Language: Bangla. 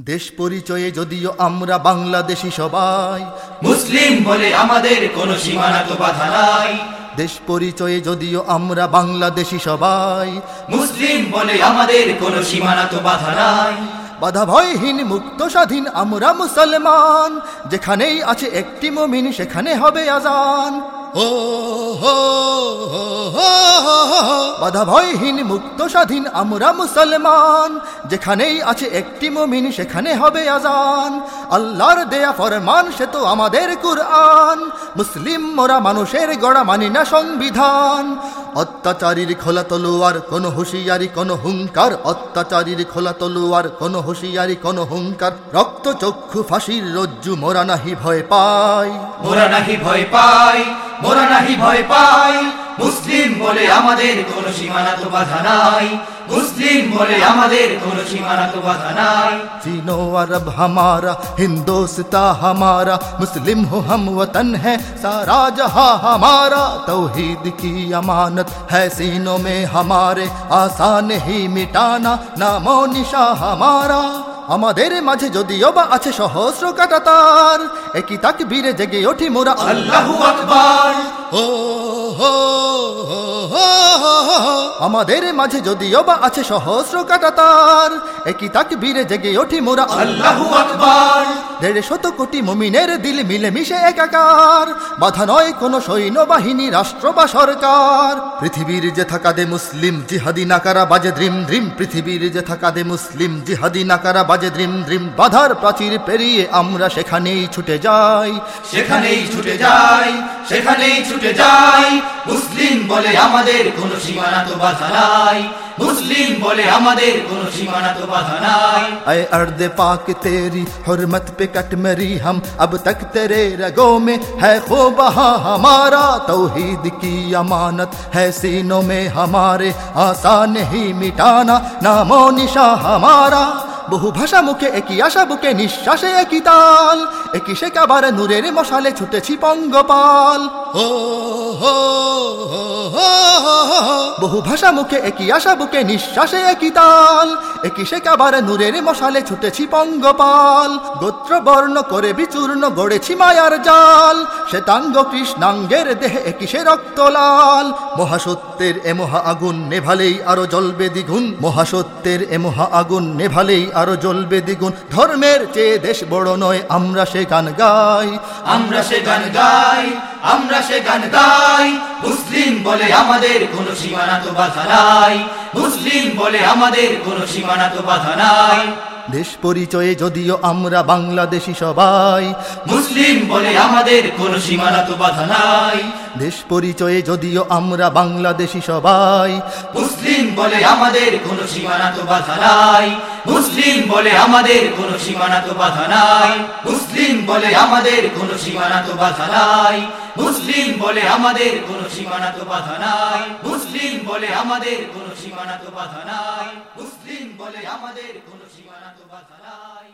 দেশ পরিচয়ে যদিও আমরা বাংলাদেশি সবাই। মুসলিম বলে আমাদের কোনো সীমানা তো বাধা নাই। দেশ পরিচয়ে যদিও আমরা বাংলাদেশি সবাই। মুসলিম বলে আমাদের কোনো সীমানা তো বাধা নাই। বাধা ভয়হীন মুক্ত স্বাধীন আমরা মুসলমান। যেখানেই আছে একটি মমিন সেখানে হবে আজান। ও হো হো। বাধা ভয়হীন মুক্ত স্বাধীন আমরা মুসলমান। যেখানেই আছে একটি মমিন, সেখানে হবে আজান আল্লাহর দেয়া ফরমান, সে তো আমাদের কুরআন। মুসলিম মোরা মানুষের গড়া মানি না সংবিধান। অত্যাচারীর খোলা তলোয়ার, কোন হুঁশিয়ারি, কোন হুঙ্কার অত্যাচারীর খোলা তলোয়ার, কোন হুঁশিয়ারি, কোন হুঙ্কার রক্ত, চক্ষু, ফাঁসির রজ্জু মোরা নাহি ভয় পাই। মোরা নাহি ভয় পাই, মোরা নাহি ভয় পাই। মুসলিম বলে আমাদের কোনো সীমানা তো বাধা নাই মুসলিম বলে আমাদের কোনো সীমানা তো বাধা নাই चीनो अरब हमारा हिंदोस्ता हमारा मुस्लिम हो हम वतन है सारा जहां हमारा तौहीद की अमानत है सीनों में हमारे आसान ही मिटाना नामो निशा हमारा আমাদের মাঝে যদিও বা আছে সহস্র কাটাতার একই তাক বীরে জেগে ওঠি মোরা আল্লাহু। আকবার। ও হো। আমাদের মাঝে যদিও বা আছে সহস্র কাটাতার একই তাক বীরে জেগে ওঠি মোরা আল্লাহু আকবার। দেড় শত কোটি মুমিনের দিল মিলে মিশে একাকার। বাধা নয় কোনো সৈন্যবাহিনী, রাষ্ট্র বা সরকার। পৃথিবীর যে থাকা দে মুসলিম জিহাদি নাকারা বাজে দ্রিম দ্রিম। পৃথিবীর যে থাকা দে মুসলিম জিহাদি নাকারা বাজে দ্রিম দ্রিম। বাধার প্রাচীর পেরিয়ে আমরা সেখানেই ছুটে যাই। সেখানেই ছুটে যাই, সেখানেই ছুটে যাই। মুসলিম বলে আমাদের কোনো সীমানা তো বাধা নাই। মুসলিম বলে আমাদের কোনো সীমানা তো বাধা নাই ऐ अर्द पाक तेरी हुरमत पे कट मरी हम अब तक तेरे रगों में है खो बहा हमारा तौहीद की अमानत है सीनों में हमारे आसान ही मिटाना नामो निशा हमारा বহু ভাষা মুখে, একই আশা বুকে, নিঃশ্বাসে একই তাল। একই সে কাবার নূরের মশালে ছুটেছি পঙ্গপাল। বহু ভাষা মুখে, একই আশা বুকে, নিঃশ্বাসে একই তাল। একই সে কাবার নূরের মশালে ছুটেছি পঙ্গপাল। গোত্র বর্ণ করে বিচূর্ণ গড়েছি মায়ার জাল। শ্বেতাঙ্গ কৃষ্ণাঙ্গের দেহে একই সে রক্ত লাল মহাসত্যের এ মহা আগুন নেভালেই আরও জ্বলবে দ্বিগুণ। মহাসত্যের এ মহা আগুন নেভালেই আরও জ্বলবে দ্বিগুণ। ধর্মের চেয়ে দেশ বড় নয়, আমরা সে গান গাই। আমরা সে গান গাই, আমরা সে গান গাই। মুসলিম বলে আমাদের কোনো সীমানা তো বাধা নাই। মুসলিম বলে আমাদের কোনো সীমানা তো বাধা নাই। দেশ পরিচয়ে যদিও আমরা বাংলাদেশি সবাই। মুসলিম বলে আমাদের কোনো সীমানা তো বাধা নাই। দেশ পরিচয়ে যদিও আমরা বাংলাদেশি সবাই। মুসলিম বলে আমাদের কোনো সীমানা তো বাধা নাই। মুসলিম বলে আমাদের কোনো সীমানা তো বাধা নাই। মুসলিম বলে আমাদের কোনো সীমানা তো বাধা নাই। মুসলিম বলে আমাদের কোনো সীমানা তো বাধা নাই। মুসলিম বলে আমাদের কোনো সীমানা তো বাধা নাই। মুসলিম বলে আমাদের কোনো সীমানা তো বাধা নাই।